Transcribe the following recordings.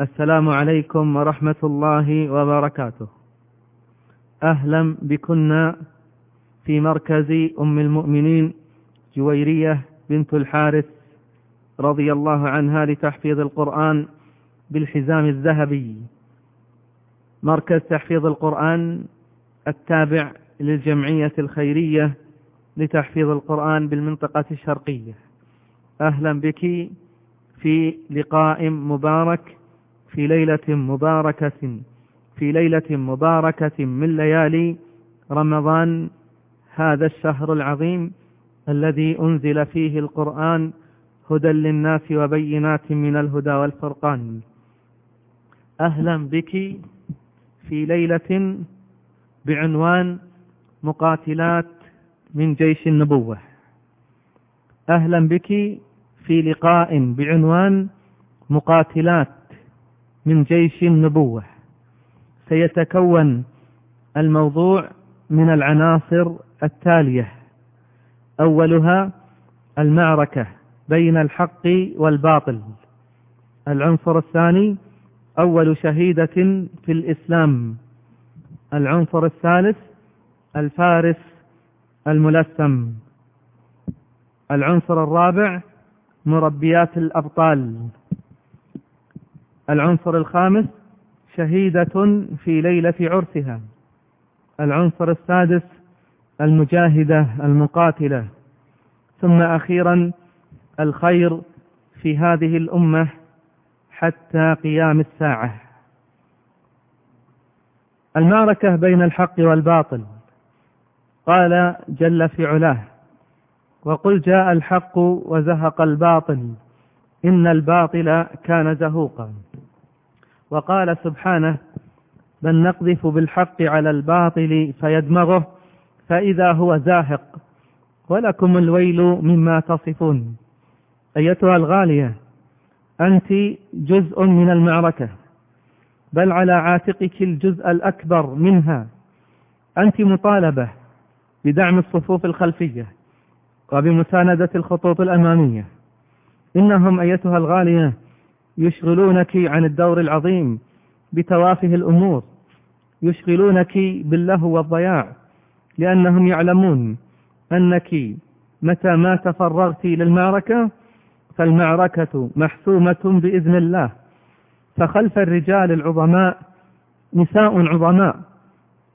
السلام عليكم ورحمة الله وبركاته. أهلا بكنا في مركز أم المؤمنين جويرية بنت الحارث رضي الله عنها لتحفيظ القرآن بالحزام الذهبي. مركز تحفيظ القرآن التابع للجمعية الخيرية لتحفيظ القرآن بالمنطقة الشرقية. أهلا بك في لقاء مبارك في ليلة مباركة في ليلة مباركة من ليالي رمضان هذا الشهر العظيم الذي أنزل فيه القرآن هدى للناس وبينات من الهدى والفرقان. أهلا بك في ليلة بعنوان مقاتلات من جيش النبوة. أهلا بك في لقاء بعنوان مقاتلات من جيش النبوة. سيتكون الموضوع من العناصر التالية. أولها المعركة بين الحق والباطل. العنصر الثاني أول شهيدة في الإسلام. العنصر الثالث الفارس الملثم. العنصر الرابع مربيات الأبطال. العنصر الخامس شهيدة في ليلة عرسها. العنصر السادس المجاهدة المقاتلة. ثم أخيرا الخير في هذه الأمة حتى قيام الساعة. المعركة بين الحق والباطل. قال جل في علاه وقل جاء الحق وزهق الباطل. إن الباطل كان زهوقا. وقال سبحانه بل نقذف بالحق على الباطل فيدمغه فإذا هو زاهق ولكم الويل مما تصفون. أيتها الغالية أنت جزء من المعركة بل على عاتقك الجزء الأكبر منها أنت مطالبة بدعم الصفوف الخلفية وبمساندة الخطوط الأمامية. إنهم أيتها الغالية يشغلونك عن الدور العظيم بتوافه الأمور يشغلونك باللهو والضياع لأنهم يعلمون أنك متى ما تفرغت للمعركة فالمعركة محسومة بإذن الله. فخلف الرجال العظماء نساء عظماء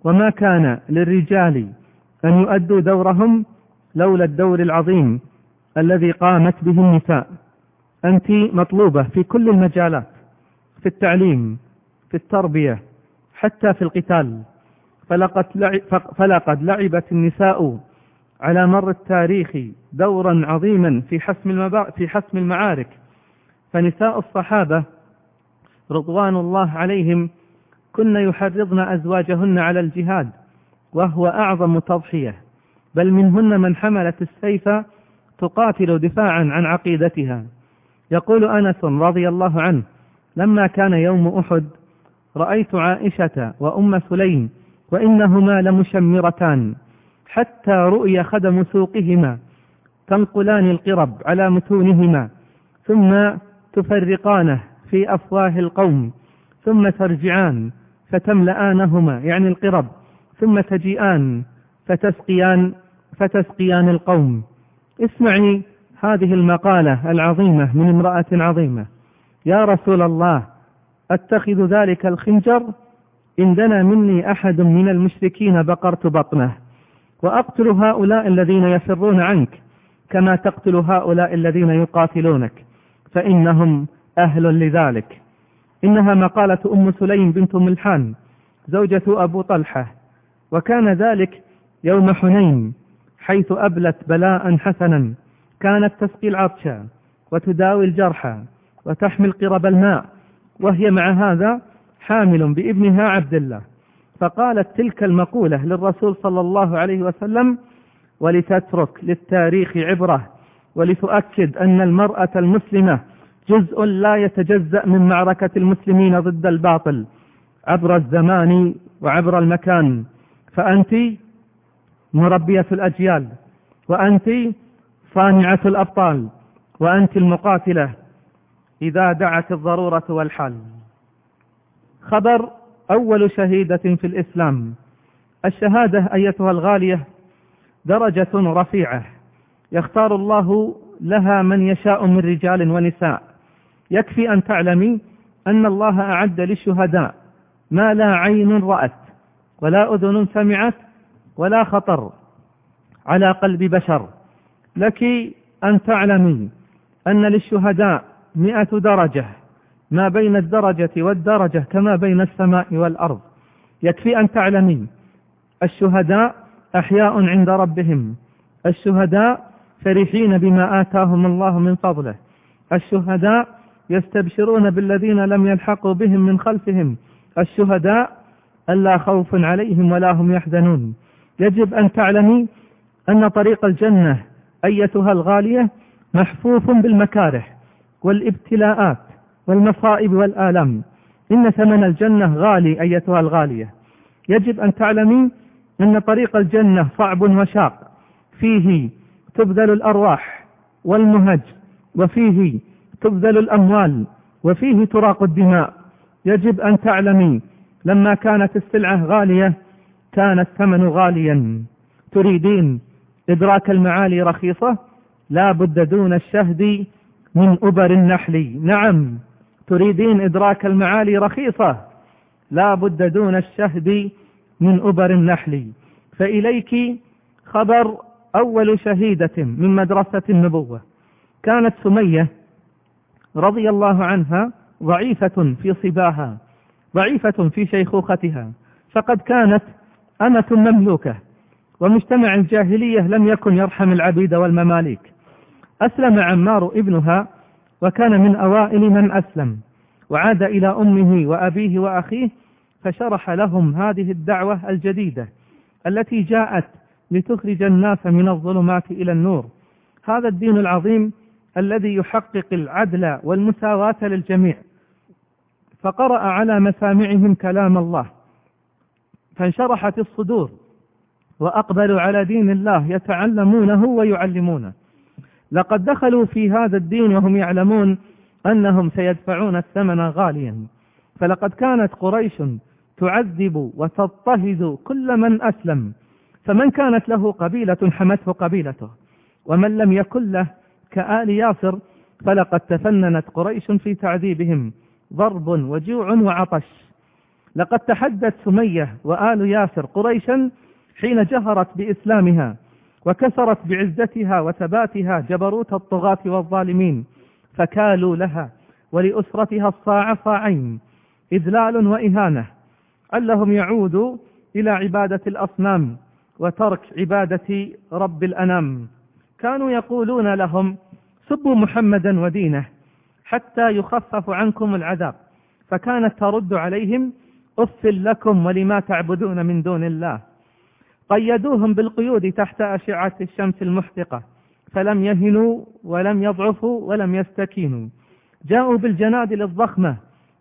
وما كان للرجال أن يؤدوا دورهم لولا الدور العظيم الذي قامت به النساء. أنت مطلوبة في كل المجالات في التعليم في التربية حتى في القتال. فلقد, لعب فلقد لعبت النساء على مر التاريخ دورا عظيما في حسم, في حسم المعارك. فنساء الصحابة رضوان الله عليهم كن يحرضن أزواجهن على الجهاد وهو أعظم تضحية. بل منهن من حملت السيف تقاتل دفاعا عن عقيدتها. يقول أنس رضي الله عنه لما كان يوم أحد رأيت عائشة وأم سليم وإنهما لمشمرتان حتى رؤي خدم سوقهما تنقلان القرب على متونهما ثم تفرقانه في أفواه القوم ثم ترجعان فتملآنهما يعني القرب ثم تجيئان فتسقيان فتسقيان القوم. اسمعي هذه المقالة العظيمة من امرأة عظيمة. يا رسول الله أتخذ ذلك الخنجر؟ إن دنا مني أحد من المشركين بقرت بطنه. وأقتل هؤلاء الذين يفرون عنك كما تقتل هؤلاء الذين يقاتلونك فإنهم أهل لذلك. إنها مقالة أم سليم بنت ملحان زوجة أبو طلحة. وكان ذلك يوم حنين حيث أبلت بلاء حسنا. كانت تسقي العطشى وتداوي الجرحى وتحمل قرب الماء وهي مع هذا حامل بابنها عبد الله. فقالت تلك المقولة للرسول صلى الله عليه وسلم ولتترك للتاريخ عبرة ولتؤكد أن المرأة المسلمة جزء لا يتجزأ من معركة المسلمين ضد الباطل عبر الزمان وعبر المكان. فأنت مربية الأجيال وأنت صانعة الأبطال وأنت المقاتلة إذا دعت الضرورة والحال خبر أول شهيدة في الإسلام. الشهادة أيتها الغالية درجة رفيعة. يختار الله لها من يشاء من رجال ونساء. يكفي أن تعلمي أن الله أعد للشهداء ما لا عين رأت ولا أذن سمعت ولا خطر على قلب بشر. لك أن تعلمي أن للشهداء مئة درجة ما بين الدرجة والدرجة كما بين السماء والأرض. يكفي أن تعلمي الشهداء أحياء عند ربهم. الشهداء فرحين بما آتاهم الله من فضله. الشهداء يستبشرون بالذين لم يلحقوا بهم من خلفهم. الشهداء ألا خوف عليهم ولا هم يحزنون. يجب أن تعلمي أن طريق الجنة أيتها الغالية محفوف بالمكاره والابتلاءات والمصائب والآلام. إن ثمن الجنة غالي أيتها الغالية. يجب أن تعلمي أن طريق الجنة صعب وشاق. فيه تبذل الأرواح والمهج وفيه تبذل الأموال وفيه تراق الدماء. يجب أن تعلمي لما كانت السلعة غالية كان الثمن غاليا. تريدين إدراك المعالي رخيصة لا بد دون الشهد من أبر النحل. نعم تريدين إدراك المعالي رخيصة لا بد دون الشهد من أبر النحل. فإليك خبر أول شهيدة من مدرسة النبوة كانت سمية رضي الله عنها ضعيفة في صباها ضعيفة في شيخوختها فقد كانت أمة مملوكة. ومجتمع الجاهلية لم يكن يرحم العبيد والمماليك. أسلم عمار ابنها وكان من أوائل من أسلم وعاد إلى أمه وأبيه وأخيه فشرح لهم هذه الدعوة الجديدة التي جاءت لتخرج الناس من الظلمات إلى النور. هذا الدين العظيم الذي يحقق العدل والمساواة للجميع. فقرأ على مسامعهم كلام الله فانشرحت الصدور وأقبلوا على دين الله يتعلمونه ويعلمونه. لقد دخلوا في هذا الدين وهم يعلمون أنهم سيدفعون الثمن غاليا. فلقد كانت قريش تعذب وتضطهد كل من أسلم. فمن كانت له قبيلة حمته قبيلته. ومن لم يكن له كآل ياسر فلقد تفننت قريش في تعذيبهم. ضرب وجوع وعطش. لقد تحدت سمية وآل ياسر قريشا حين جهرت بإسلامها وكسرت بعزتها وثباتها جبروت الطغاة والظالمين فكالوا لها ولأسرتها الصاع صاعين إذلال وإهانة علهم يعودوا إلى عبادة الأصنام وترك عبادة رب الأنام. كانوا يقولون لهم سبوا محمدا ودينه حتى يخفف عنكم العذاب فكانت ترد عليهم أف لكم ولما تعبدون من دون الله؟ قيدوهم بالقيود تحت أشعة الشمس المحرقة فلم يهنوا ولم يضعفوا ولم يستكينوا. جاءوا بالجنادل الضخمة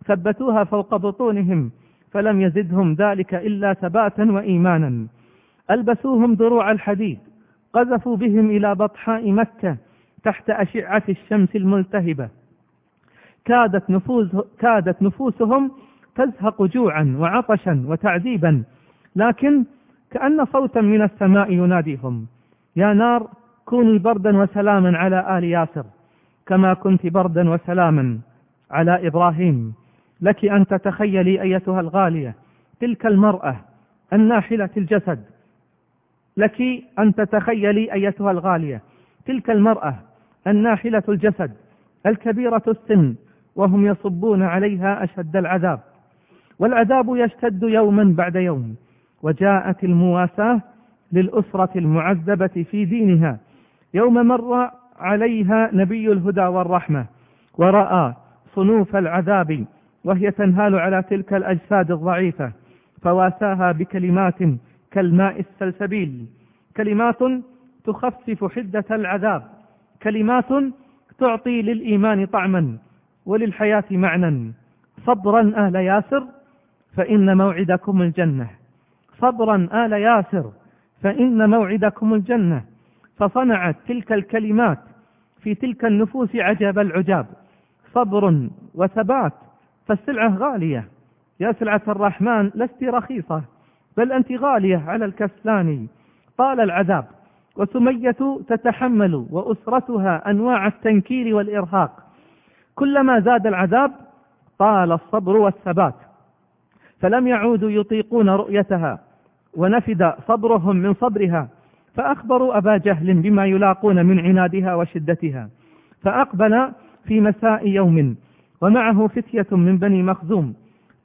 ثبتوها فوق بطونهم فلم يزدهم ذلك إلا ثباتا وإيمانا. ألبسوهم دروع الحديد قذفوا بهم إلى بطحاء مكة تحت أشعة الشمس الملتهبة. كادت, نفوس كادت نفوسهم تزهق جوعا وعطشا وتعذيبا لكن كأن صوتا من السماء يناديهم. يا نار كوني بردا وسلاما على آل ياسر كما كنت بردا وسلاما على إبراهيم. لك أن تتخيلي أيتها الغالية تلك المرأة الناحلة الجسد. لك أن تتخيلي أيتها الغالية تلك المرأة الناحلة الجسد الكبيرة السن وهم يصبون عليها أشد العذاب. والعذاب يشتد يوما بعد يوم. وجاءت المواساة للأسرة المعذبة في دينها. يوم مر عليها نبي الهدى والرحمة ورأى صنوف العذاب وهي تنهال على تلك الأجساد الضعيفة فواساها بكلمات كالماء السلسبيل. كلمات تخفف حدة العذاب. كلمات تعطي للإيمان طعما وللحياة معنى صبرا آل ياسر فإن موعدكم الجنة. صبرا آل ياسر فإن موعدكم الجنة. فصنعت تلك الكلمات في تلك النفوس عجب العجاب. صبر وثبات فالسلعة غالية. يا سلعة الرحمن لست رخيصة بل أنت غالية على الكسلان. طال العذاب وسمية تتحمل وأسرتها أنواع التنكير والإرهاق. كلما زاد العذاب طال الصبر والثبات. فلم يعودوا يطيقون رؤيتها. ونفد صبرهم من صبرها. فأخبروا أبا جهل بما يلاقون من عنادها وشدتها. فأقبل في مساء يوم ومعه فتية من بني مخزوم.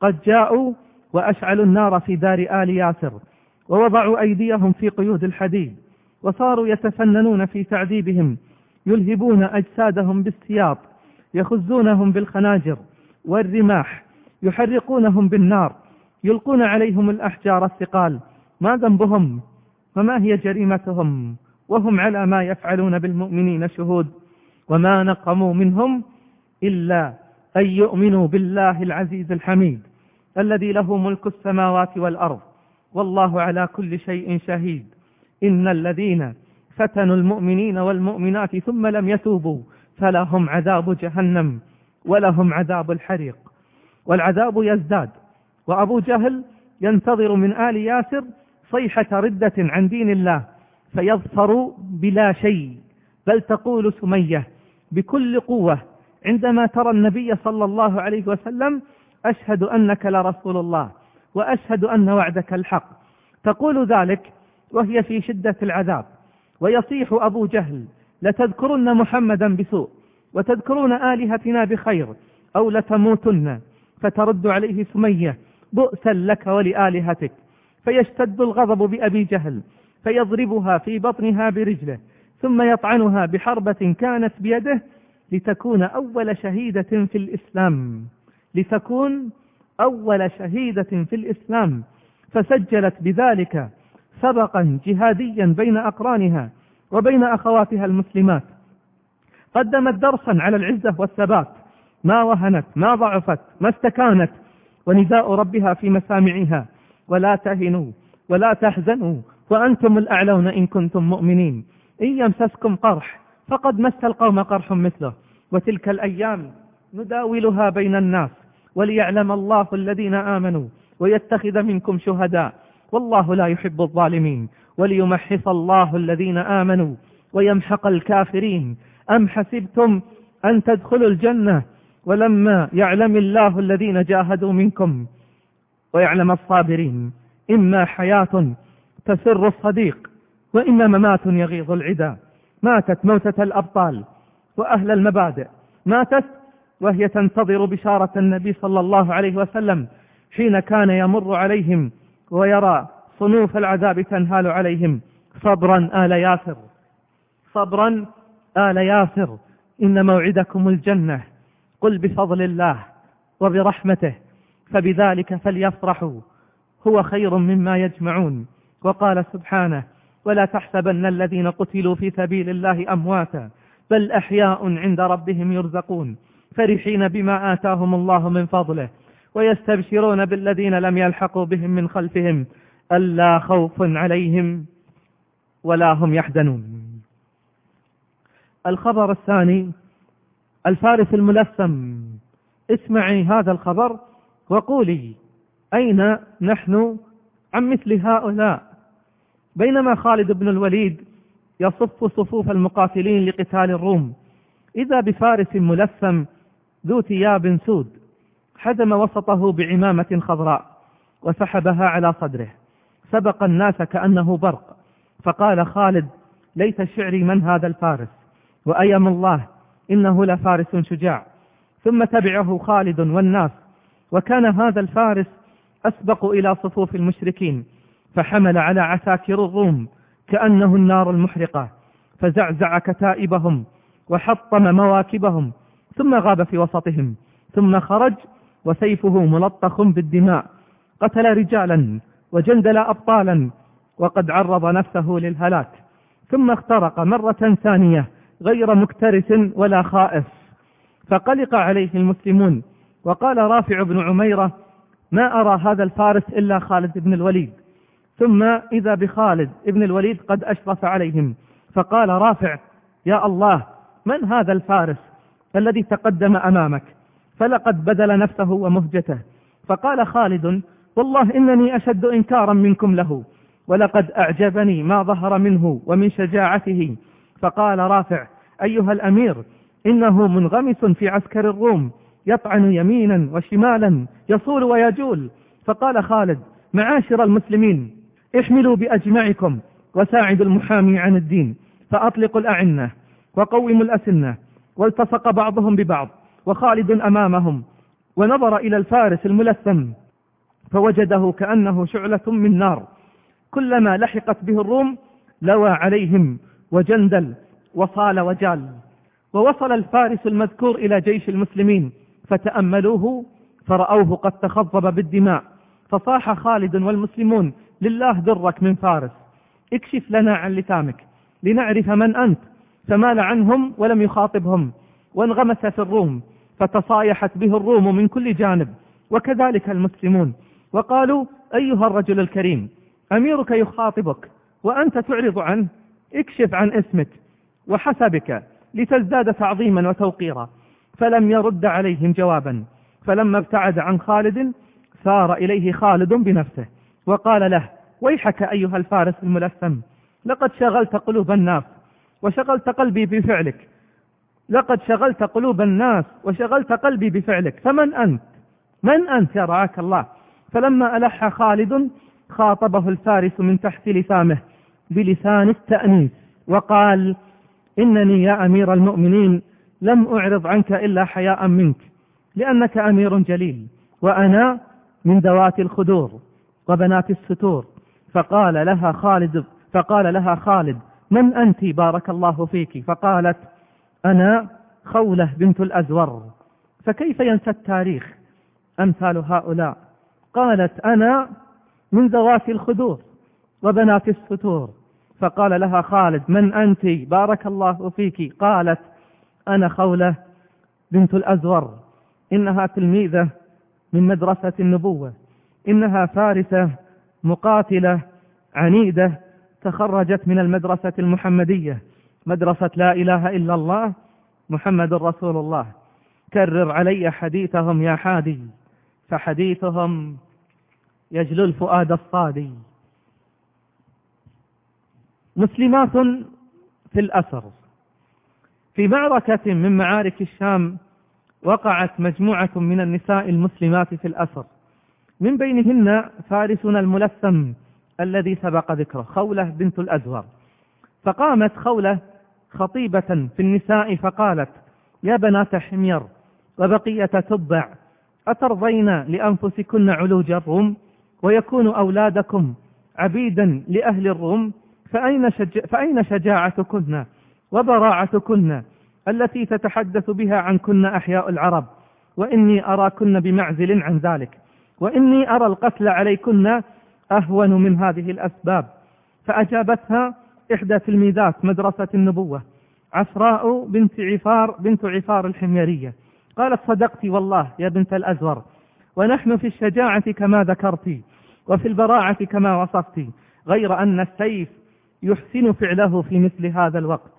قد جاءوا وأشعلوا النار في دار آل ياسر ووضعوا أيديهم في قيود الحديد وصاروا يتفننون في تعذيبهم يلهبون أجسادهم بالسياط يخزونهم بالخناجر والرماح يحرقونهم بالنار يلقون عليهم الأحجار الثقال. ما ذنبهم وما هي جريمتهم وهم على ما يفعلون بالمؤمنين شهود وما نقموا منهم إلا أن يؤمنوا بالله العزيز الحميد الذي له ملك السماوات والأرض والله على كل شيء شهيد. إن الذين فتنوا المؤمنين والمؤمنات ثم لم يتوبوا فلهم عذاب جهنم ولهم عذاب الحريق. والعذاب يزداد. وأبو جهل ينتظر من آل ياسر صيحة ردة عن دين الله فيظفر بلا شيء. بل تقول سمية بكل قوة عندما ترى النبي صلى الله عليه وسلم أشهد أنك لرسول الله وأشهد أن وعدك الحق. تقول ذلك وهي في شدة العذاب. ويصيح أبو جهل لتذكرن محمدا بسوء وتذكرون آلهتنا بخير أو لتموتن. فترد عليه سمية بؤسا لك ولآلهتك. فيشتد الغضب بأبي جهل فيضربها في بطنها برجله ثم يطعنها بحربة كانت بيده لتكون أول شهيدة في الإسلام لتكون أول شهيدة في الإسلام. فسجلت بذلك سبقا جهاديا بين أقرانها وبين أخواتها المسلمات. قدمت درسا على العزة والثبات ما وهنت ما ضعفت ما استكانت ونداء ربها في مسامعها. ولا تهنوا ولا تحزنوا وأنتم الأعلون إن كنتم مؤمنين. إن يمسسكم قرح فقد مس القوم قرح مثله. وتلك الأيام نداولها بين الناس وليعلم الله الذين آمنوا ويتخذ منكم شهداء. والله لا يحب الظالمين. وليمحص الله الذين آمنوا ويمحق الكافرين. أم حسبتم أن تدخلوا الجنة ولما يعلم الله الذين جاهدوا منكم ويعلم الصابرين. إما حياة تسر الصديق وإما ممات يغيظ العدا. ماتت موتة الأبطال وأهل المبادئ. ماتت وهي تنتظر بشارة النبي صلى الله عليه وسلم حين كان يمر عليهم ويرى صنوف العذاب تنهال عليهم. صبرا آل ياسر. صبرا آل ياسر. إن موعدكم الجنة. قل بفضل الله وبرحمته. فبذلك فليفرحوا. هو خير مما يجمعون. وقال سبحانه ولا تحسبن الذين قتلوا في سبيل الله أمواتا بل أحياء عند ربهم يرزقون فرحين بما آتاهم الله من فضله ويستبشرون بالذين لم يلحقوا بهم من خلفهم ألا خوف عليهم ولا هم يحزنون. الخبر الثاني الفارس الملثم. اسمعي هذا الخبر وقولي أين نحن؟ عن مثل هؤلاء؟ بينما خالد بن الوليد يصف صفوف المقاتلين لقتال الروم إذا بفارس ملثم ذو ثياب سود حزم وسطه بعمامة خضراء وسحبها على صدره سبق الناس كأنه برق فقال خالد ليت شعري من هذا الفارس وأيم الله إنه لفارس شجاع ثم تبعه خالد والناس وكان هذا الفارس أسبق إلى صفوف المشركين فحمل على عساكر الروم كأنه النار المحرقة فزعزع كتائبهم وحطم مواكبهم ثم غاب في وسطهم ثم خرج وسيفه ملطخ بالدماء قتل رجالا وجندل أبطالا وقد عرض نفسه للهلاك ثم اخترق مرة ثانية غير مكترث ولا خائف فقلق عليه المسلمون وقال رافع بن عميرة ما أرى هذا الفارس إلا خالد بن الوليد ثم إذا بخالد بن الوليد قد أشرف عليهم. فقال رافع يا الله من هذا الفارس الذي تقدم أمامك؟ فلقد بذل نفسه ومهجته. فقال خالد والله إنني أشد إنكارا منكم له ولقد أعجبني ما ظهر منه ومن شجاعته. فقال رافع أيها الأمير إنه منغمس في عسكر الروم يطعن يمينا وشمالا يصول ويجول. فقال خالد معاشر المسلمين احملوا بأجمعكم وساعدوا المحامي عن الدين فأطلقوا الأعنة وقوموا الأسنة والتصق بعضهم ببعض وخالد أمامهم ونظر إلى الفارس الملثم فوجده كأنه شعلة من نار. كلما لحقت به الروم لوى عليهم وجندل وصال وجال. ووصل الفارس المذكور إلى جيش المسلمين فتأملوه فرأوه قد تخضب بالدماء. فصاح خالد والمسلمون لله درك من فارس اكشف لنا عن لثامك لنعرف من أنت فمال عنهم ولم يخاطبهم وانغمس في الروم فتصايحت به الروم من كل جانب وكذلك المسلمون. وقالوا أيها الرجل الكريم أميرك يخاطبك وأنت تعرض عنه اكشف عن اسمك وحسبك لتزداد تعظيما وتوقيرا. فلم يرد عليهم جوابا. فلما ابتعد عن خالد سار إليه خالد بنفسه وقال له ويحك أيها الفارس الملثم لقد شغلت قلوب الناس وشغلت قلبي بفعلك لقد شغلت قلوب الناس وشغلت قلبي بفعلك فمن أنت؟ من أنت يا رعاك الله؟ فلما ألح خالد خاطبه الفارس من تحت لسامه بلسان التأنيث وقال إنني يا أمير المؤمنين لم أعرض عنك إلا حياء منك لأنك أمير جليل وأنا من ذوات الخدور وبنات الستور. فقال لها خالد فقال لها خالد من أنت؟ بارك الله فيك. فقالت أنا خولة بنت الأزور. فكيف ينسى التاريخ أمثال هؤلاء؟ قالت أنا من ذوات الخدور وبنات الستور. فقال لها خالد من أنت؟ بارك الله فيك. قالت أنا خولة بنت الأزور إنها تلميذة من مدرسة النبوة إنها فارسة مقاتلة عنيدة تخرجت من المدرسة المحمدية مدرسة لا إله إلا الله محمد رسول الله. كرر علي حديثهم يا حادي فحديثهم يجلو الفؤاد الصادي. مسلمات في الأسر في معركة من معارك الشام وقعت مجموعة من النساء المسلمات في الأسر. من بينهن فارسنا الملثم الذي سبق ذكره خولة بنت الأزهر. فقامت خولة خطيبة في النساء فقالت يا بنات حمير وبقية تبع أترضين لأنفسكن علوج الروم ويكون أولادكم عبيدا لأهل الروم؟ فأين, شج... فأين شجاعتكن؟ وبراعتكن التي تتحدث بها عنكن أحياء العرب وإني أراكن بمعزل عن ذلك وإني أرى القتل عليكن أهون من هذه الأسباب. فأجابتها إحدى تلميذات مدرسة النبوة عفراء بنت عفار بنت عفار الحميرية قالت صدقت والله يا بنت الأزور ونحن في الشجاعة كما ذكرت وفي البراعة كما وصفت غير أن السيف يحسن فعله في مثل هذا الوقت.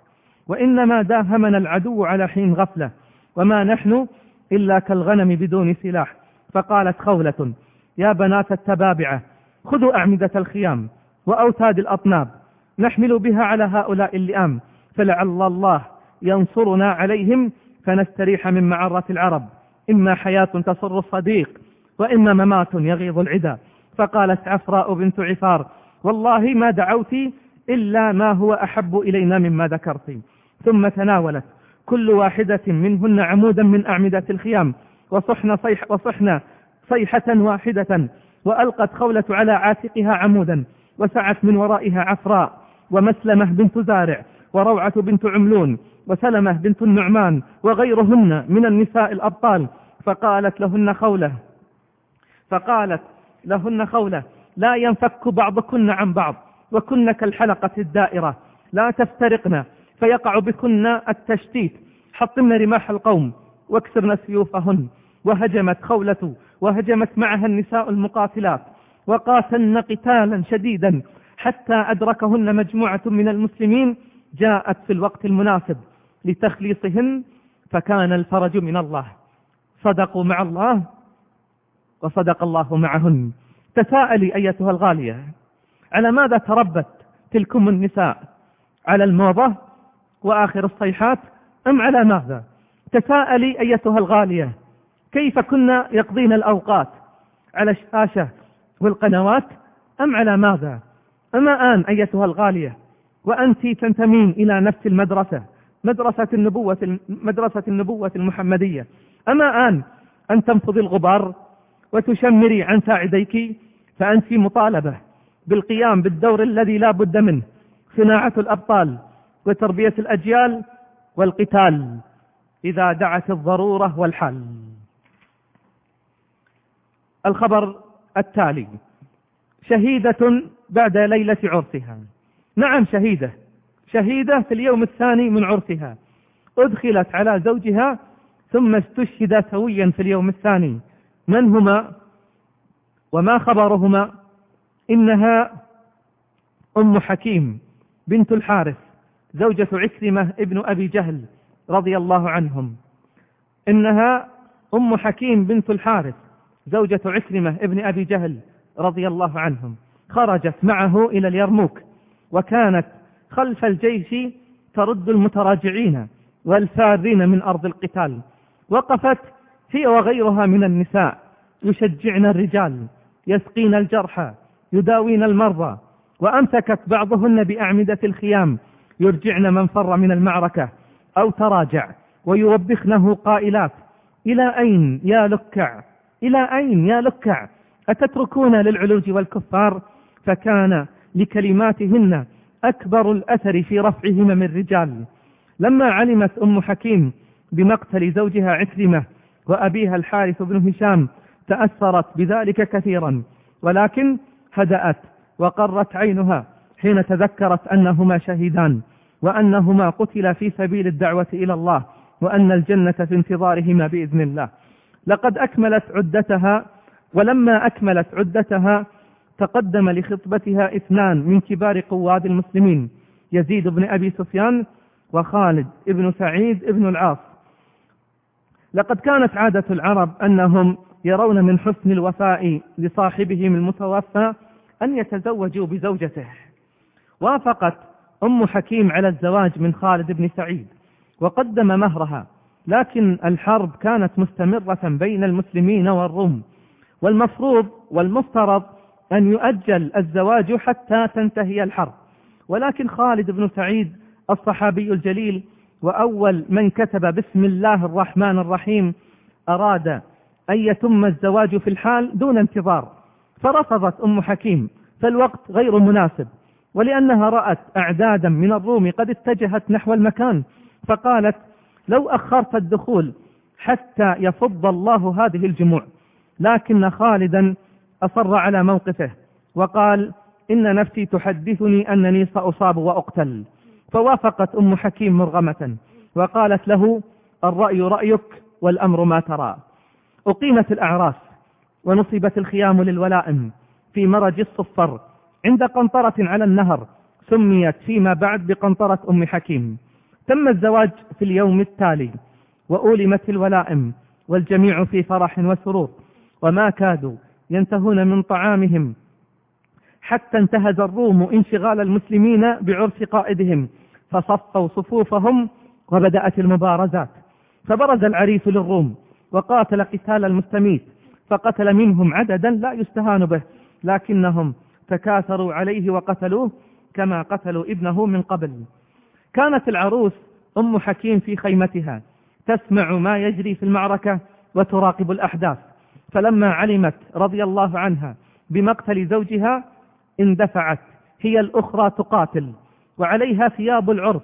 وإنما داهمنا العدو على حين غفلة وما نحن إلا كالغنم بدون سلاح. فقالت خولة يا بنات التبابعة خذوا أعمدة الخيام وأوتاد الأطناب نحمل بها على هؤلاء اللئام فلعل الله ينصرنا عليهم فنستريح من معرة العرب. إما حياة تسر الصديق وإما ممات يغيظ العدا. فقالت عفراء بنت عفار والله ما دعوت إلا ما هو أحب إلينا مما ذكرت. ثم تناولت. كل واحدة منهن عمودا من أعمدة الخيام. وصحن, صيح وصحن صيحة واحدة. وألقت خولة على عاتقها عمودا. وسعت من ورائها عفراء. ومسلمة بنت زارع. وروعة بنت عملون. وسلمة بنت النعمان. وغيرهن من النساء الأبطال. فقالت لهن خولة. فقالت لهن خولة. لا ينفك بعضكن عن بعض. وكن كالحلقة الدائرة. لا تفترقن. فيقع بكن التشتيت. حطمن رماح القوم واكسرن سيوفهن وهجمت خولة وهجمت معها النساء المقاتلات وقاتلن قتالا شديدا حتى أدركهن مجموعة من المسلمين جاءت في الوقت المناسب لتخليصهن فكان الفرج من الله. صدقوا مع الله وصدق الله معهن. تساءلي أيتها الغالية على ماذا تربت تلكم النساء؟ على الموضة؟ وآخر الصيحات أم على ماذا؟ تساءلي أيتها الغالية كيف كنا يقضين الأوقات على الشاشة والقنوات؟ أم على ماذا؟ أما آن أيتها الغالية وأنت تنتمين إلى نفس المدرسة مدرسة النبوة مدرسة النبوة المحمدية. أما آن أن تنفضي الغبار وتشمري عن ساعديك فأنت مطالبة بالقيام بالدور الذي لا بد منه صناعة الأبطال. وتربية الأجيال والقتال إذا دعت الضرورة والحال الخبر التالي شهيدة بعد ليلة عرسها. نعم شهيدة. شهيدة في اليوم الثاني من عرسها. أدخلت على زوجها ثم استشهد سويا في اليوم الثاني. من هما؟ وما خبرهما؟ إنها أم حكيم بنت الحارث. زوجة عكرمة ابن أبي جهل رضي الله عنهم. إنها أم حكيم بنت الحارث زوجة عكرمة ابن أبي جهل رضي الله عنهم. خرجت معه إلى اليرموك وكانت خلف الجيش ترد المتراجعين والفارين من أرض القتال. وقفت هي وغيرها من النساء يشجعن الرجال يسقين الجرحى يداوين المرضى. وأمسكت بعضهن بأعمدة الخيام يرجعن من فر من المعركة أو تراجع ويوبخنه قائلات إلى أين يا لكع؟ إلى أين يا لكع؟ أتتركون للعلوج والكفار؟ فكان لكلماتهن أكبر الأثر في رفع همم الرجال لما علمت أم حكيم بمقتل زوجها عكرمة وأبيها الحارث بن هشام تأثرت بذلك كثيرا ولكن هدأت وقرت عينها. حين تذكرت أنهما شهيدان وأنهما قتلا في سبيل الدعوة إلى الله وأن الجنة في انتظارهما بإذن الله. لقد أكملت عدتها ولما أكملت عدتها تقدم لخطبتها اثنان من كبار قواد المسلمين يزيد بن أبي سفيان وخالد بن سعيد بن العاص. لقد كانت عادة العرب أنهم يرون من حسن الوفاء لصاحبهم المتوفى أن يتزوجوا بزوجته. وافقت أم حكيم على الزواج من خالد بن سعيد وقدم مهرها لكن الحرب كانت مستمرة بين المسلمين والروم. والمفروض والمفترض أن يؤجل الزواج حتى تنتهي الحرب. ولكن خالد بن سعيد الصحابي الجليل وأول من كتب بسم الله الرحمن الرحيم أراد أن يتم الزواج في الحال دون انتظار فرفضت أم حكيم فالوقت غير مناسب. ولأنها رأت أعدادا من الروم قد اتجهت نحو المكان فقالت لو أخرت الدخول حتى يفض الله هذه الجموع لكن خالدا أصر على موقفه وقال إن نفسي تحدثني أنني سأصاب وأقتل. فوافقت أم حكيم مرغمة وقالت له الرأي رأيك والأمر ما ترى. أقيمت الأعراس ونصبت الخيام للولائم في مرج الصفر عند قنطرة على النهر سميت فيما بعد بقنطرة أم حكيم. تم الزواج في اليوم التالي وأولمت الولائم والجميع في فرح وسرور وما كادوا ينتهون من طعامهم. حتى انتهز الروم انشغال المسلمين بعرس قائدهم فصفوا صفوفهم وبدأت المبارزات. فبرز العريس للروم وقاتل قتال المستميت فقتل منهم عددا لا يستهان به لكنهم تكاثروا عليه وقتلوه كما قتلوا ابنه من قبل. كانت العروس أم حكيم في خيمتها تسمع ما يجري في المعركة وتراقب الأحداث. فلما علمت رضي الله عنها بمقتل زوجها اندفعت هي الأخرى تقاتل وعليها ثياب العرس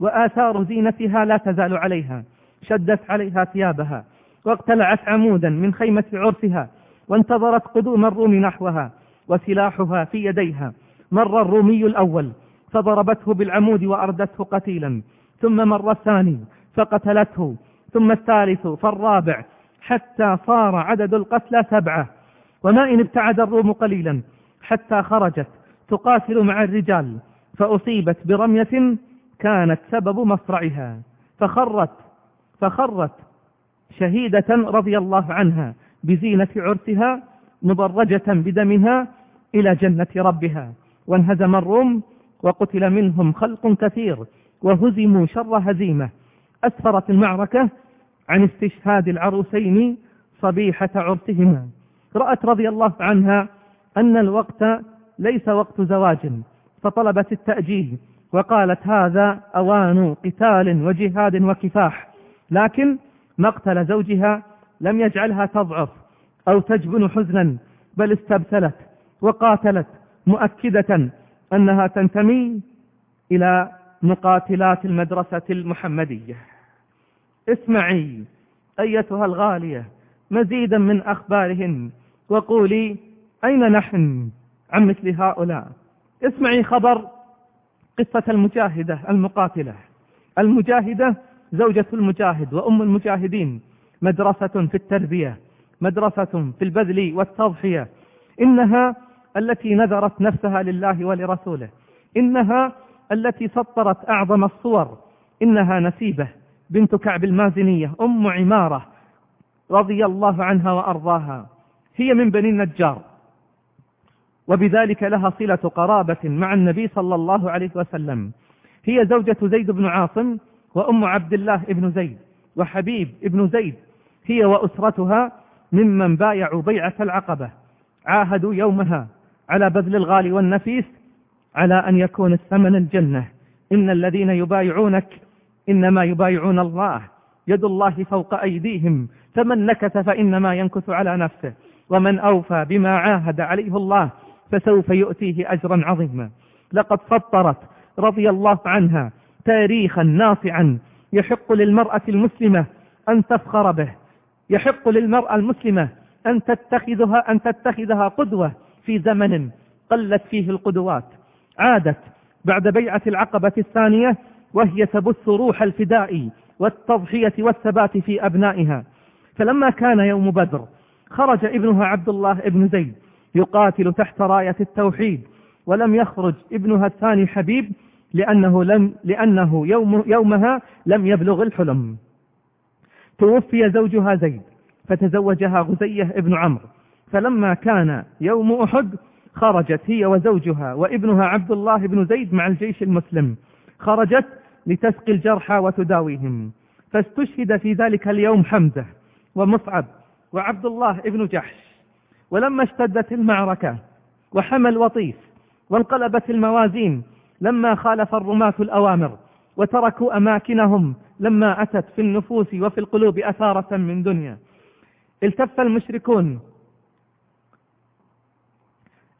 وآثار زينتها لا تزال عليها. شدت عليها ثيابها واقتلعت عمودا من خيمة عرسها وانتظرت قدوم الروم نحوها. وسلاحها في يديها. مر الرومي الأول فضربته بالعمود وأردته قتيلا. ثم مر الثاني فقتلته. ثم الثالث فالرابع حتى صار عدد القتلى سبعة. وما إن ابتعد الروم قليلا حتى خرجت تقاتل مع الرجال. فأصيبت برمية كانت سبب مصرعها. فخرت فخرت شهيدة رضي الله عنها بزينة عرسها مضرجة بدمها إلى جنة ربها. وانهزم الروم وقتل منهم خلق كثير وهزموا شر هزيمة. أسفرت المعركة عن استشهاد العروسين صبيحة عرسهما. رأت رضي الله عنها أن الوقت ليس وقت زواج فطلبت التأجيل. وقالت هذا أوان قتال وجهاد وكفاح. لكن مقتل زوجها لم يجعلها تضعف أو تجبن حزنا بل استبسلت وقاتلت مؤكدة أنها تنتمي إلى مقاتلات المدرسة المحمدية. اسمعي أيتها الغالية مزيدا من أخبارهن وقولي أين نحن عن مثل هؤلاء. اسمعي خبر قصة المجاهدة المقاتلة. المجاهدة زوجة المجاهد وأم المجاهدين مدرسة في التربية مدرسة في البذل والتضحية. إنها التي نذرت نفسها لله ولرسوله. إنها التي سطرت أعظم الصور. إنها نسيبة. بنت كعب المازنية أم عمارة رضي الله عنها وأرضاها. هي من بني النجار. وبذلك لها صلة قرابة مع النبي صلى الله عليه وسلم. هي زوجة زيد بن عاصم وأم عبد الله بن زيد وحبيب بن زيد. هي وأسرتها ممن بايعوا بيعة العقبة. عاهدوا يومها. على بذل الغالي والنفيس على أن يكون الثمن الجنة. إن الذين يبايعونك إنما يبايعون الله. يد الله فوق أيديهم. فمن نكث فإنما ينكث على نفسه. ومن أوفى بما عاهد عليه الله فسوف يؤتيه أجرا عظيما. لقد سطرت رضي الله عنها تاريخا ناصعا يحق للمرأة المسلمة أن تفخر به. يحق للمرأة المسلمة أن تتخذها أن تتخذها قدوة. في زمن قلت فيه القدوات عادت بعد بيعة العقبة الثانية وهي تبث روح الفداء والتضحية والثبات في أبنائها. فلما كان يوم بدر خرج ابنها عبد الله ابن زيد يقاتل تحت راية التوحيد ولم يخرج ابنها الثاني حبيب لأنه, لم لأنه يوم يومها لم يبلغ الحلم. توفي زوجها زيد فتزوجها غزية ابن عمرو. فلما كان يوم أحد خرجت هي وزوجها وابنها عبد الله بن زيد مع الجيش المسلم. خرجت لتسقي الجرحى وتداويهم. فاستشهد في ذلك اليوم حمزة ومصعب وعبد الله بن جحش. ولما اشتدت المعركة وحمى الوطيس وانقلبت الموازين لما خالف الرماة الأوامر وتركوا أماكنهم لما أتت في النفوس وفي القلوب أثارة من دنيا. التف المشركون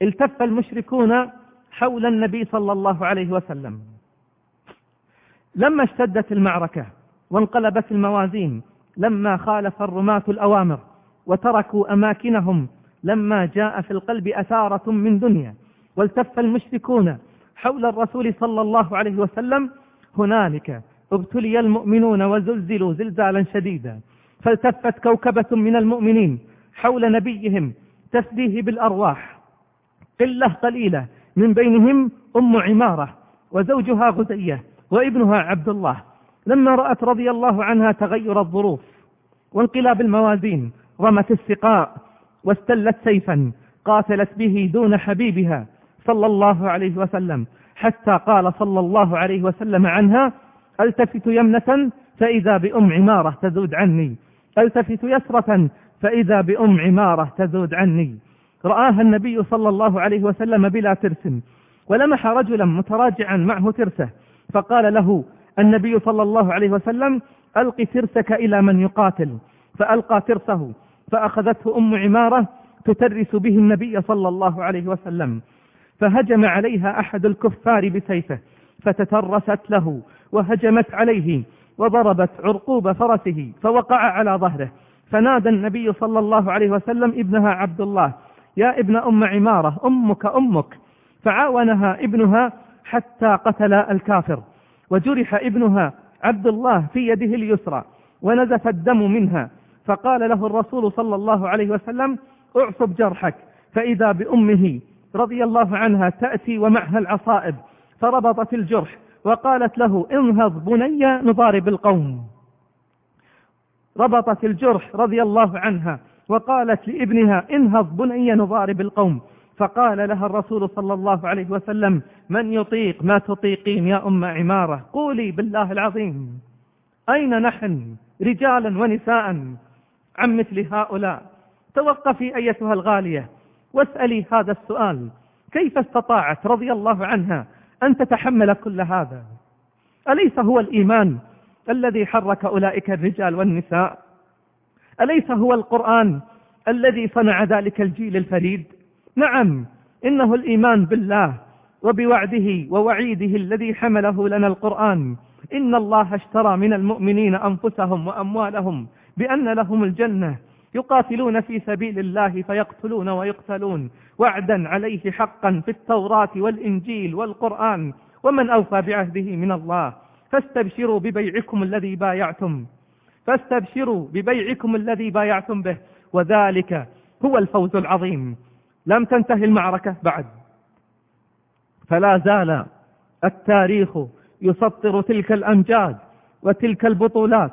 التف المشركون حول النبي صلى الله عليه وسلم. لما اشتدت المعركة وانقلبت الموازين لما خالف الرماة الأوامر وتركوا أماكنهم لما جاء في القلب أثارة من دنيا. والتف المشركون حول الرسول صلى الله عليه وسلم هنالك ابتلي المؤمنون وزلزلوا زلزالا شديدا. فالتفت كوكبة من المؤمنين حول نبيهم تفديه بالأرواح. قلة قليلة. من بينهم أم عمارة وزوجها غزية وابنها عبد الله. لما رأت رضي الله عنها تغير الظروف وانقلاب الموازين رمت السقاء واستلت سيفا قاتلت به دون حبيبها صلى الله عليه وسلم. حتى قال صلى الله عليه وسلم عنها ألتفت يمنة فإذا بأم عمارة تزود عني. ألتفت يسرة فإذا بأم عمارة تزود عني. رآها النبي صلى الله عليه وسلم بلا ترس ولمح رجلا متراجعا معه ترسه فقال له النبي صلى الله عليه وسلم ألق ترسك إلى من يقاتل فألقى ترسه فأخذته أم عمارة تترس به النبي صلى الله عليه وسلم فهجم عليها أحد الكفار بسيفه فتترست له وهجمت عليه وضربت عرقوب فرسه فوقع على ظهره فنادى النبي صلى الله عليه وسلم ابنها عبد الله يا ابن أم عمارة أمك أمك. فعاونها ابنها حتى قتل الكافر. وجرح ابنها عبد الله في يده اليسرى ونزف الدم منها. فقال له الرسول صلى الله عليه وسلم أعصب جرحك. فإذا بأمه رضي الله عنها تأتي ومعها العصائب فربطت الجرح وقالت له انهض بني نضارب القوم. ربطت الجرح رضي الله عنها وقالت لابنها انهض بني نضارب القوم فقال لها الرسول صلى الله عليه وسلم من يطيق ما تطيقين يا أم عمارة؟ قولي بالله العظيم. أين نحن؟ رجالا ونساء. عن مثل هؤلاء. توقفي أيتها الغالية. واسألي هذا السؤال. كيف استطاعت؟ رضي الله عنها. أن تتحمل كل هذا. أليس هو الإيمان الذي حرك أولئك الرجال والنساء؟ أليس هو القرآن الذي صنع ذلك الجيل الفريد؟ نعم إنه الإيمان بالله وبوعده ووعيده الذي حمله لنا القرآن. إن الله اشترى من المؤمنين أنفسهم وأموالهم بأن لهم الجنة. يقاتلون في سبيل الله فيقتلون ويقتلون. وعدا عليه حقا في التوراة والإنجيل والقرآن. ومن أوفى بعهده من الله. فاستبشروا ببيعكم الذي بايعتم. فاستبشروا ببيعكم الذي بايعتم به وذلك هو الفوز العظيم. لم تنتهي المعركة بعد. فلا زال التاريخ يسطر تلك الأمجاد وتلك البطولات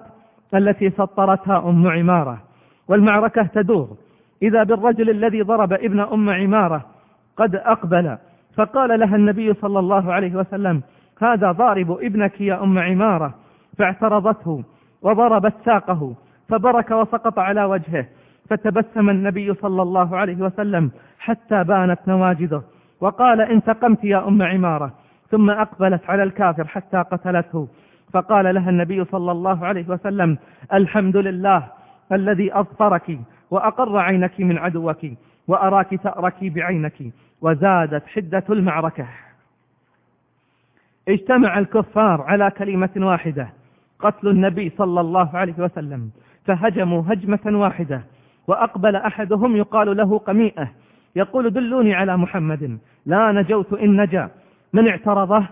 التي سطرتها أم عمارة. والمعركة تدور. إذا بالرجل الذي ضرب ابن أم عمارة قد أقبل فقال لها النبي صلى الله عليه وسلم هذا ضارب ابنك يا أم عمارة. فاعترضته. وضربت ساقه فبرك وسقط على وجهه فتبسم النبي صلى الله عليه وسلم حتى بانت نواجذه وقال انتقمت يا أم عمارة. ثم أقبلت على الكافر حتى قتلته فقال لها النبي صلى الله عليه وسلم الحمد لله الذي أظفرك وأقر عينك من عدوك وأراك تأرك بعينك وزادت حدة المعركة. اجتمع الكفار على كلمة واحدة قتل النبي صلى الله عليه وسلم فهجموا هجمة واحدة وأقبل أحدهم يقال له قميئة يقول دلوني على محمد لا نجوت إن نجا. من اعترضه؟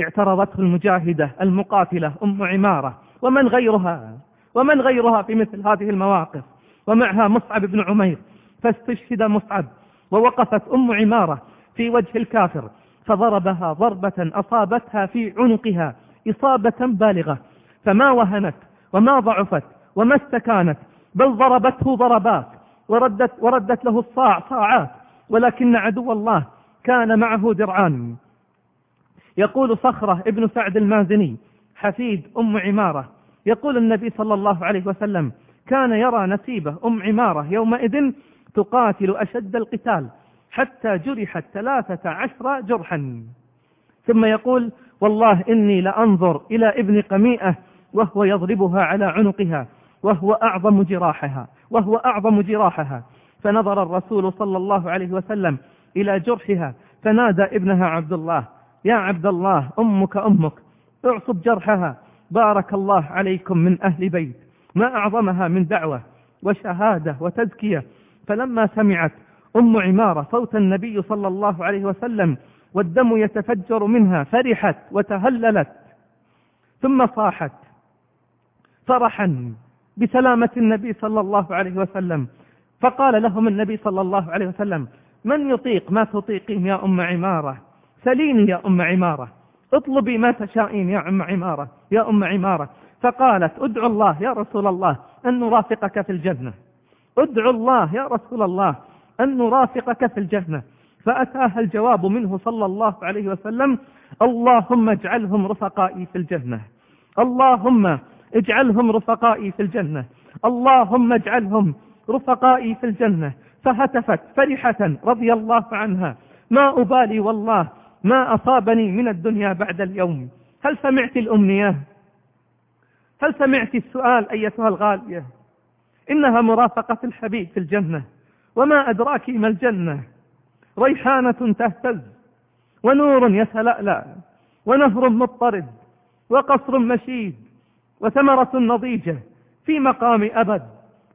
اعترضته المجاهدة المقاتلة أم عمارة ومن غيرها؟ ومن غيرها في مثل هذه المواقف؟ ومعها مصعب بن عمير فاستشهد مصعب ووقفت أم عمارة في وجه الكافر فضربها ضربة أصابتها في عنقها إصابة بالغة. فما وهنت وما ضعفت وما استكانت بل ضربته ضربات وردت, وردت له الصاع صاعات ولكن عدو الله كان معه درعان. يقول صخرة ابن سعد المازني حفيد أم عمارة يقول النبي صلى الله عليه وسلم كان يرى نسيبة أم عمارة يومئذ تقاتل أشد القتال حتى جرحت ثلاثة عشر جرحا. ثم يقول والله إني لأنظر إلى ابن قميئة وهو يضربها على عنقها وهو أعظم جراحها وهو أعظم جراحها. فنظر الرسول صلى الله عليه وسلم إلى جرحها فنادى ابنها عبد الله يا عبد الله أمك أمك اعصب جرحها بارك الله عليكم من أهل بيت ما أعظمها من دعوة وشهادة وتزكية. فلما سمعت أم عمارة صوت النبي صلى الله عليه وسلم والدم يتفجر منها فرحت وتهللت. ثم صاحت فرحا بسلامة النبي صلى الله عليه وسلم. فقال لهم النبي صلى الله عليه وسلم من يطيق ما تطيقين يا أم عمارة؟ سليني يا أم عمارة. اطلبي ما تشائين يا أم عمارة يا أم عمارة. فقالت ادعو الله يا رسول الله أن نرافقك في الجنة. ادعو الله يا رسول الله أن نرافقك في الجنة. فأتاها الجواب منه صلى الله عليه وسلم اللهم اجعلهم رفقائي في الجنة. اللهم اجعلهم رفقائي في الجنة. اللهم اجعلهم رفقائي في الجنة. فهتفت فرحة رضي الله عنها. ما أبالي والله ما أصابني من الدنيا بعد اليوم. هل سمعت الأمنية؟ هل سمعت السؤال أيتها الغالية؟ إنها مرافقة الحبيب في الجنة. وما أدراك ما الجنة؟ ريحانة تهتز ونور يتلألأ ونهر مضطرد وقصر مشيد وثمرة نضيجة في مقام أبد.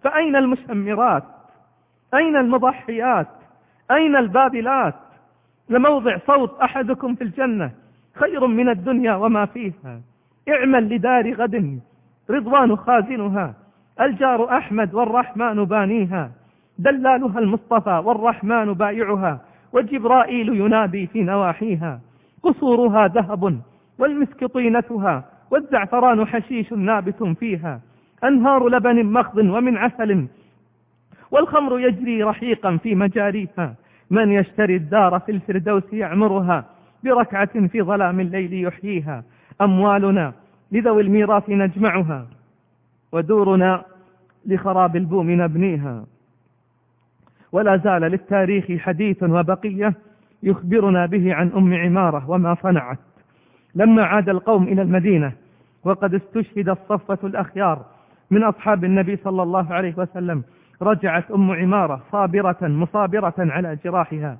فأين المشمرات؟ أين المضحيات؟ أين البابلات؟ لموضع صوت أحدكم في الجنة خير من الدنيا وما فيها. اعمل لدار غد رضوان خازنها. الجار أحمد والرحمن بانيها. دلالها المصطفى والرحمن بايعها وجبرائيل ينادي في نواحيها. قصورها ذهب والمسك طينتها والزعفران حشيش نابت فيها. أنهار لبن مخض ومن عسل. والخمر يجري رحيقا في مجاريها من يشتري الدار في الفردوس يعمرها. بركعة في ظلام الليل يحييها. أموالنا لذوي الميراث نجمعها. ودورنا لخراب البوم نبنيها. ولا زال للتاريخ حديث وبقية يخبرنا به عن أم عمارة وما صنعت. لما عاد القوم إلى المدينة وقد استشهد الصفة الأخيار من أصحاب النبي صلى الله عليه وسلم رجعت أم عمارة صابرة مصابرة على جراحها.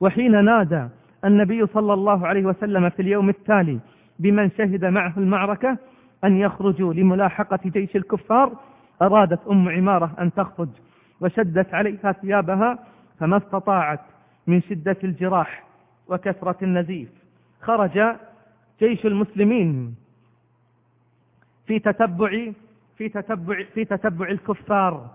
وحين نادى النبي صلى الله عليه وسلم في اليوم التالي بمن شهد معه المعركة أن يخرجوا لملاحقة جيش الكفار أرادت أم عمارة أن تخرج وشدت عليها ثيابها فما استطاعت من شدة الجراح وكثرة النزيف. خرج جيش المسلمين في تتبع في تتبع في تتبع الكفار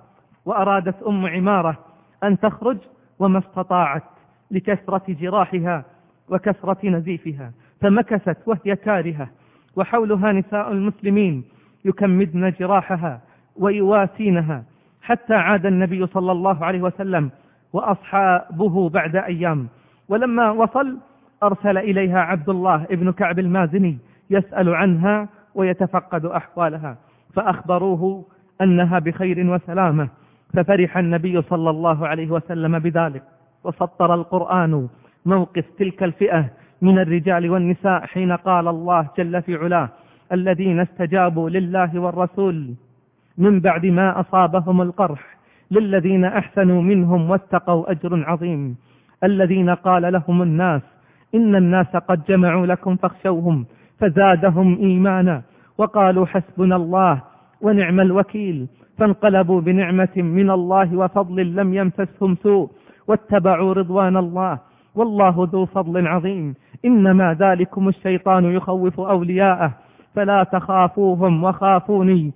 وأرادت أم عمارة أن تخرج وما استطاعت لكثرة جراحها وكثرة نزيفها فمكثت وهي كارهة وحولها نساء المسلمين يكمدن جراحها ويواسينها حتى عاد النبي صلى الله عليه وسلم وأصحابه بعد أيام ولما وصل أرسل إليها عبد الله ابن كعب المازني يسأل عنها ويتفقد أحوالها فأخبروه أنها بخير وسلامة ففرح النبي صلى الله عليه وسلم بذلك وسطر القرآن موقف تلك الفئة من الرجال والنساء حين قال الله جل في علاه الذين استجابوا لله والرسول من بعد ما أصابهم القرح للذين أحسنوا منهم واتقوا أجر عظيم الذين قال لهم الناس إن الناس قد جمعوا لكم فاخشوهم فزادهم إيمانا وقالوا حسبنا الله ونعم الوكيل فانقلبوا بنعمة من الله وفضل لم يمسسهم سوء واتبعوا رضوان الله والله ذو فضل عظيم إنما ذلكم الشيطان يخوف أولياءه فلا تخافوهم وخافوني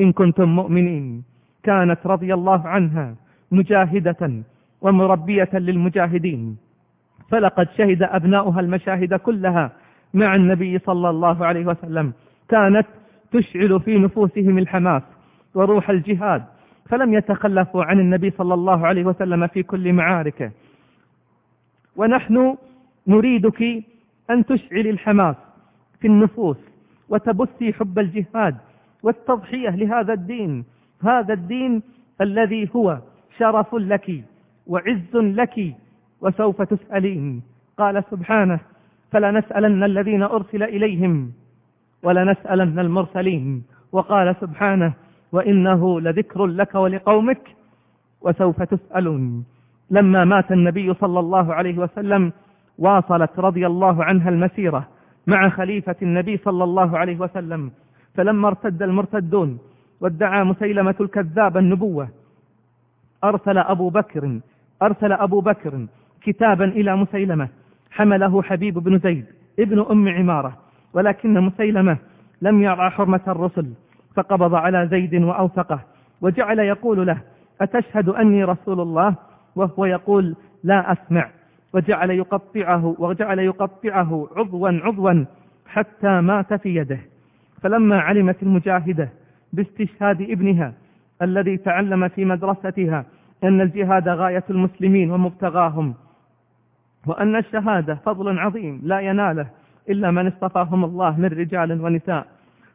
إن كنتم مؤمنين كانت رضي الله عنها مجاهدة ومربية للمجاهدين فلقد شهد أبناؤها المشاهد كلها مع النبي صلى الله عليه وسلم. كانت تشعل في نفوسهم الحماس وروح الجهاد فلم يتخلفوا عن النبي صلى الله عليه وسلم في كل معاركه. ونحن نريدك أن تشعل الحماس في النفوس وتبثي حب الجهاد والتضحية لهذا الدين. هذا الدين الذي هو شرف لك وعز لك وسوف تسألين. قال سبحانه فلنسألن الذين أرسل إليهم ولنسألن المرسلين. وقال سبحانه وإنه لذكر لك ولقومك وسوف تسألون. لما مات النبي صلى الله عليه وسلم واصلت رضي الله عنها المسيرة مع خليفة النبي صلى الله عليه وسلم. فلما ارتد المرتدون وادعى مسيلمة الكذاب النبوة أرسل أبو بكر أرسل أبو بكر كتابا إلى مسيلمة. حمله حبيب بن زيد ابن أم عمارة. ولكن مسيلمة لم يرعى حرمة الرسل فقبض على زيد وأوثقه. وجعل يقول له أتشهد أني رسول الله؟ وهو يقول لا أسمع. وجعل يقطعه وجعل يقطعه عضوا عضوا حتى مات في يده. فلما علمت المجاهدة باستشهاد ابنها الذي تعلم في مدرستها أن الجهاد غاية المسلمين ومبتغاهم وأن الشهادة فضل عظيم لا يناله إلا من اصطفاهم الله من رجال ونساء.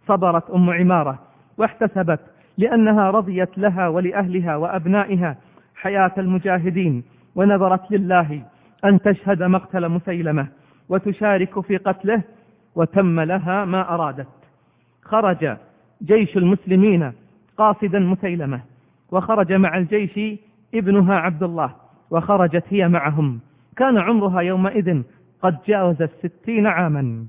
صبرت أم عمارة واحتسبت لأنها رضيت لها ولأهلها وأبنائها حياة المجاهدين ونذرت لله أن تشهد مقتل مسيلمة وتشارك في قتله وتم لها ما أرادت. خرج جيش المسلمين قاصدا مسيلمة وخرج مع الجيش ابنها عبد الله وخرجت هي معهم. كان عمرها يومئذ قد جاوز الستين عاما.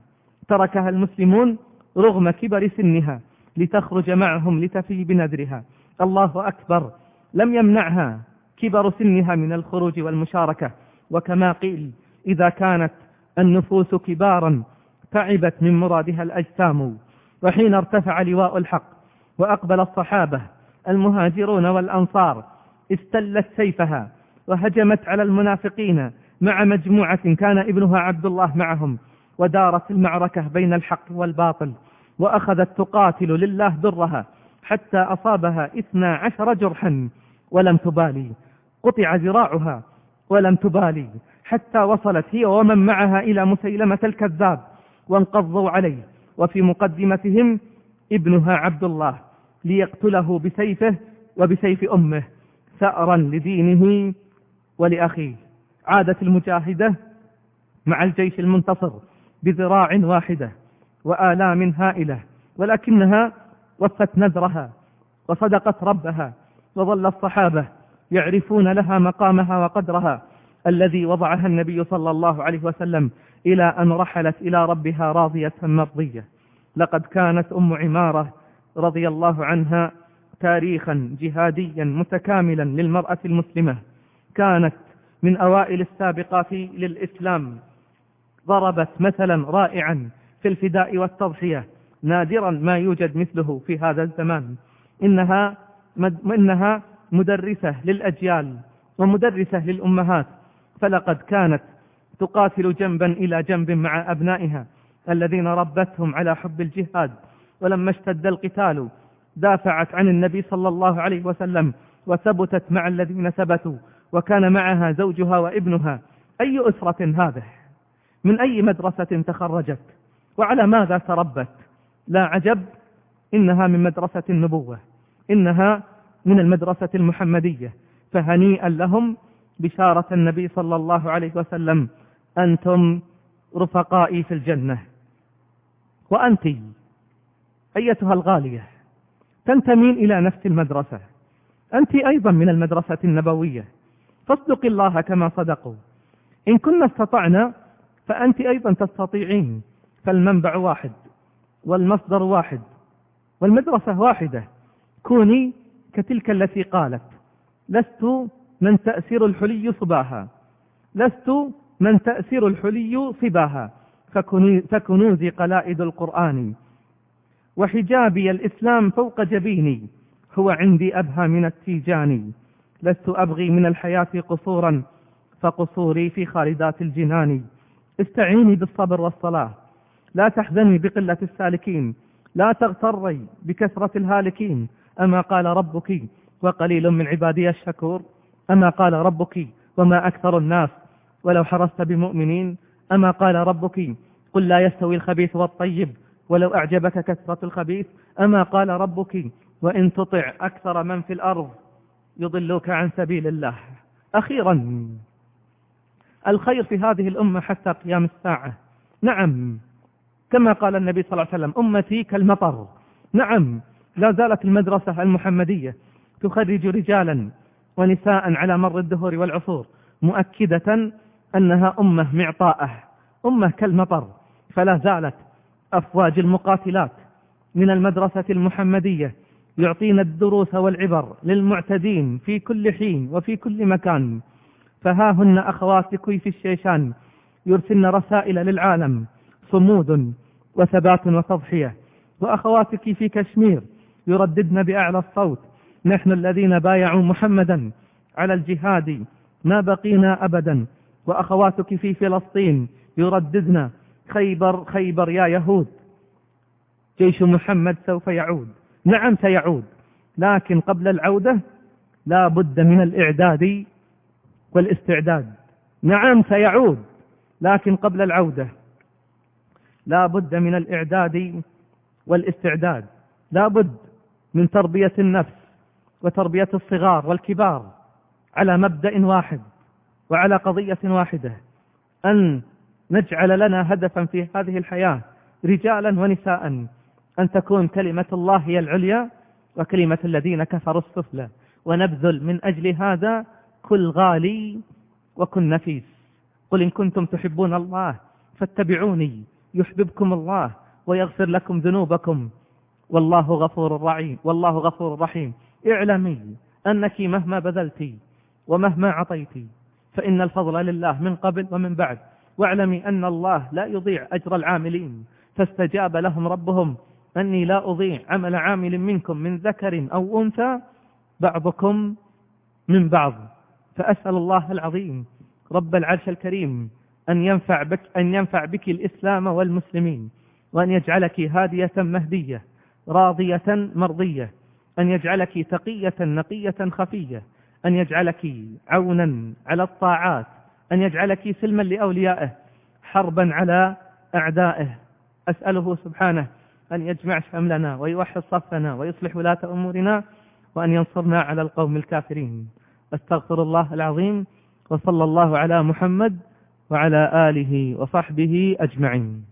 تركها المسلمون رغم كبر سنها لتخرج معهم لتفي بنذرها. الله أكبر. لم يمنعها كبر سنها من الخروج والمشاركة. وكما قيل إذا كانت النفوس كبارا تعبت من مرادها الأجسام. وحين ارتفع لواء الحق وأقبل الصحابة المهاجرون والأنصار استلت سيفها وهجمت على المنافقين. مع مجموعة كان ابنها عبد الله معهم ودارت المعركة بين الحق والباطل وأخذت تقاتل لله درها حتى أصابها اثنا عشر جرحا ولم تبالي. قطع ذراعها ولم تبالي. حتى وصلت هي ومن معها إلى مسيلمة الكذاب وانقضوا عليه. وفي مقدمتهم ابنها عبد الله ليقتله بسيفه وبسيف أمه ثأرا لدينه ولأخيه. عادت المجاهدة مع الجيش المنتصر بذراع واحدة وآلام هائلة ولكنها وفت نذرها وصدقت ربها وظل الصحابة يعرفون لها مقامها وقدرها الذي وضعها النبي صلى الله عليه وسلم إلى أن رحلت إلى ربها راضية مرضية. لقد كانت أم عمارة رضي الله عنها تاريخا جهاديا متكاملا للمرأة المسلمة. كانت من أوائل السابقات للإسلام. ضربت مثلا رائعا في الفداء والتضحية. نادرا ما يوجد مثله في هذا الزمان. إنها, مد إنها مدرسة للأجيال ومدرسة للأمهات. فلقد كانت تقاتل جنبا إلى جنب مع أبنائها الذين ربتهم على حب الجهاد. ولما اشتد القتال دافعت عن النبي صلى الله عليه وسلم وثبتت مع الذين ثبتوا. وكان معها زوجها وابنها. أي أسرة هذه؟ من أي مدرسة تخرجت؟ وعلى ماذا تربت؟ لا عجب إنها من مدرسة النبوة إنها من المدرسة المحمدية. فهنيئا لهم بشارة النبي صلى الله عليه وسلم أنتم رفقائي في الجنة. وأنت أيتها الغالية تنتمين إلى نفس المدرسة. أنت أيضا من المدرسة النبوية. فاصدق الله كما صدقوا. إن كنا استطعنا فأنت أيضا تستطيعين فالمنبع واحد والمصدر واحد والمدرسة واحدة. كوني كتلك التي قالت. لست من تأسير الحلي صباها. لست من تأسير الحلي صباها. فكنوزي قلائد القرآن. وحجابي الإسلام فوق جبيني. هو عندي أبهى من التيجان. لست أبغي من الحياة قصورا فقصوري في خالدات الجنان. استعيني بالصبر والصلاة. لا تحزني بقلة السالكين. لا تغتري بكثرة الهالكين. أما قال ربك وقليل من عبادي الشكور. أما قال ربك وما أكثر الناس. ولو حرصت بمؤمنين. أما قال ربك قل لا يستوي الخبيث والطيب. ولو أعجبك كثرة الخبيث. أما قال ربك وإن تطع أكثر من في الأرض. يضلوك عن سبيل الله. أخيرا الخير في هذه الأمة حتى قيام الساعة. نعم كما قال النبي صلى الله عليه وسلم أمتي كالمطر. نعم لا زالت المدرسة المحمدية تخرج رجالا ونساء على مر الدهور والعصور مؤكدة أنها أمة معطاءة أمة كالمطر. فلا زالت أفواج المقاتلات من المدرسة المحمدية يعطينا الدروس والعبر للمعتدين في كل حين وفي كل مكان. فها هن أخواتك في الشيشان يرسلن رسائل للعالم صمود وثبات وتضحية. وأخواتك في كشمير يرددن بأعلى الصوت. نحن الذين بايعوا محمدا على الجهاد ما بقينا أبدا. وأخواتك في فلسطين يرددن خيبر خيبر يا يهود. جيش محمد سوف يعود. نعم سيعود لكن قبل العودة لا بد من الإعداد والاستعداد. نعم سيعود لكن قبل العودة لا بد من الإعداد والاستعداد. لا بد من تربية النفس وتربية الصغار والكبار على مبدأ واحد وعلى قضية واحدة أن نجعل لنا هدفا في هذه الحياة رجالا ونساء. أن تكون كلمة الله هي العليا وكلمة الذين كفروا السفلى. ونبذل من أجل هذا كل غالي وكن نفيس. قل إن كنتم تحبون الله فاتبعوني يحببكم الله ويغفر لكم ذنوبكم. والله غفور رحيم والله غفور رحيم. اعلمي أنك مهما بذلت ومهما عطيت فإن الفضل لله من قبل ومن بعد. واعلمي أن الله لا يضيع أجر العاملين. فاستجاب لهم ربهم أني لا أضيع عمل عامل منكم من ذكر أو أنثى بعضكم من بعض. فأسأل الله العظيم رب العرش الكريم أن ينفع بك, أن ينفع بك الإسلام والمسلمين وأن يجعلك هادية مهدية راضية مرضية أن يجعلك تقية نقية خفية أن يجعلك عونا على الطاعات أن يجعلك سلما لأوليائه حربا على أعدائه. أسأله سبحانه أن يجمع شملنا ويوحد صفنا ويصلح ولاة أمورنا وأن ينصرنا على القوم الكافرين. أستغفر الله العظيم وصلى الله على محمد وعلى آله وصحبه أجمعين.